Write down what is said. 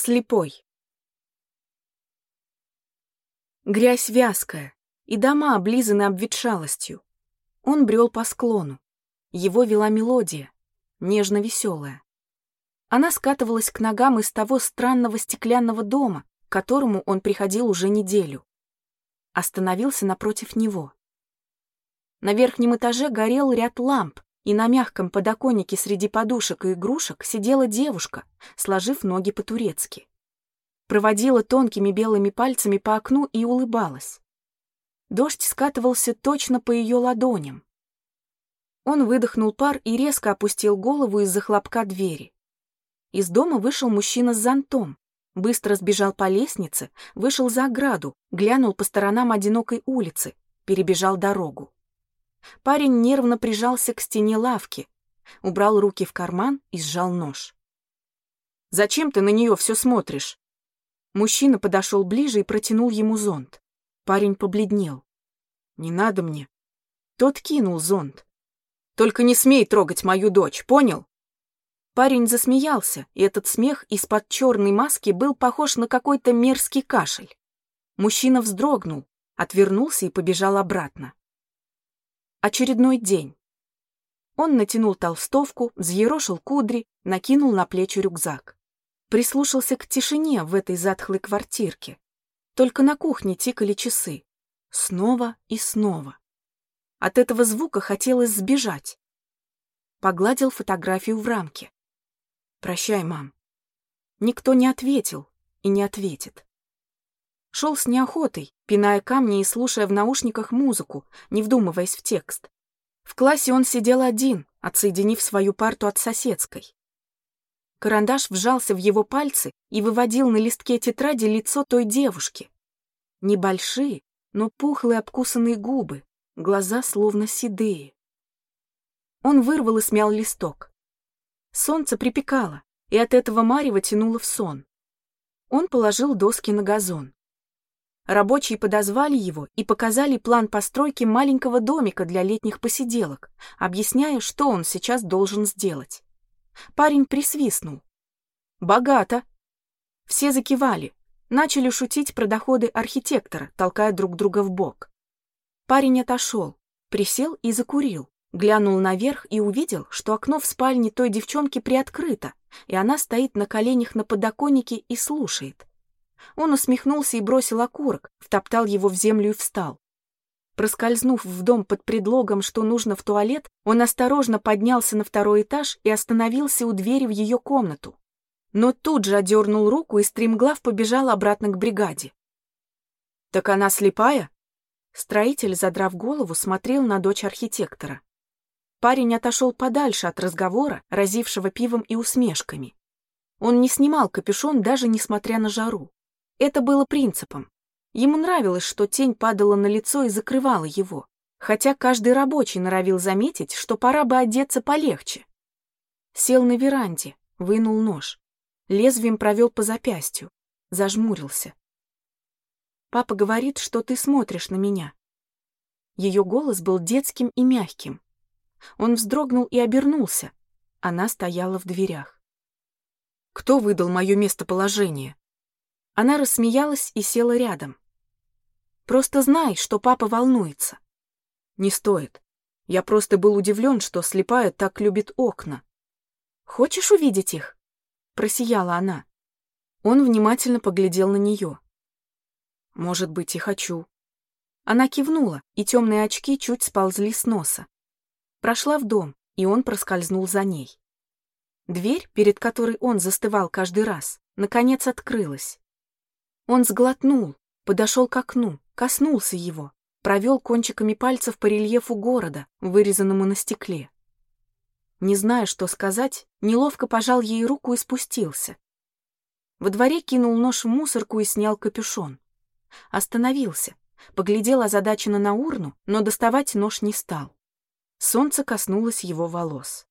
Слепой. Грязь вязкая, и дома облизаны обветшалостью. Он брел по склону. Его вела мелодия, нежно-веселая. Она скатывалась к ногам из того странного стеклянного дома, к которому он приходил уже неделю. Остановился напротив него. На верхнем этаже горел ряд ламп, и на мягком подоконнике среди подушек и игрушек сидела девушка, сложив ноги по-турецки. Проводила тонкими белыми пальцами по окну и улыбалась. Дождь скатывался точно по ее ладоням. Он выдохнул пар и резко опустил голову из-за хлопка двери. Из дома вышел мужчина с зонтом, быстро сбежал по лестнице, вышел за ограду, глянул по сторонам одинокой улицы, перебежал дорогу. Парень нервно прижался к стене лавки, убрал руки в карман и сжал нож. «Зачем ты на нее все смотришь?» Мужчина подошел ближе и протянул ему зонт. Парень побледнел. «Не надо мне». Тот кинул зонт. «Только не смей трогать мою дочь, понял?» Парень засмеялся, и этот смех из-под черной маски был похож на какой-то мерзкий кашель. Мужчина вздрогнул, отвернулся и побежал обратно. Очередной день. Он натянул толстовку, взъерошил кудри, накинул на плечи рюкзак. Прислушался к тишине в этой затхлой квартирке. Только на кухне тикали часы. Снова и снова. От этого звука хотелось сбежать. Погладил фотографию в рамке. «Прощай, мам». Никто не ответил и не ответит. Шел с неохотой, пиная камни и слушая в наушниках музыку, не вдумываясь в текст. В классе он сидел один, отсоединив свою парту от соседской. Карандаш вжался в его пальцы и выводил на листке тетради лицо той девушки. Небольшие, но пухлые обкусанные губы, глаза словно седые. Он вырвал и смял листок. Солнце припекало, и от этого Марева тянуло в сон. Он положил доски на газон. Рабочие подозвали его и показали план постройки маленького домика для летних посиделок, объясняя, что он сейчас должен сделать. Парень присвистнул. «Богато!» Все закивали, начали шутить про доходы архитектора, толкая друг друга в бок. Парень отошел, присел и закурил, глянул наверх и увидел, что окно в спальне той девчонки приоткрыто, и она стоит на коленях на подоконнике и слушает. Он усмехнулся и бросил окурок, втоптал его в землю и встал. Проскользнув в дом под предлогом, что нужно в туалет, он осторожно поднялся на второй этаж и остановился у двери в ее комнату. Но тут же одернул руку и стремглав побежал обратно к бригаде. «Так она слепая?» Строитель, задрав голову, смотрел на дочь архитектора. Парень отошел подальше от разговора, разившего пивом и усмешками. Он не снимал капюшон, даже несмотря на жару. Это было принципом. Ему нравилось, что тень падала на лицо и закрывала его, хотя каждый рабочий норовил заметить, что пора бы одеться полегче. Сел на веранде, вынул нож. Лезвием провел по запястью, зажмурился. «Папа говорит, что ты смотришь на меня». Ее голос был детским и мягким. Он вздрогнул и обернулся. Она стояла в дверях. «Кто выдал мое местоположение?» Она рассмеялась и села рядом. «Просто знай, что папа волнуется». «Не стоит. Я просто был удивлен, что слепая так любит окна». «Хочешь увидеть их?» Просияла она. Он внимательно поглядел на нее. «Может быть, и хочу». Она кивнула, и темные очки чуть сползли с носа. Прошла в дом, и он проскользнул за ней. Дверь, перед которой он застывал каждый раз, наконец открылась. Он сглотнул, подошел к окну, коснулся его, провел кончиками пальцев по рельефу города, вырезанному на стекле. Не зная, что сказать, неловко пожал ей руку и спустился. Во дворе кинул нож в мусорку и снял капюшон. Остановился, поглядел озадаченно на урну, но доставать нож не стал. Солнце коснулось его волос.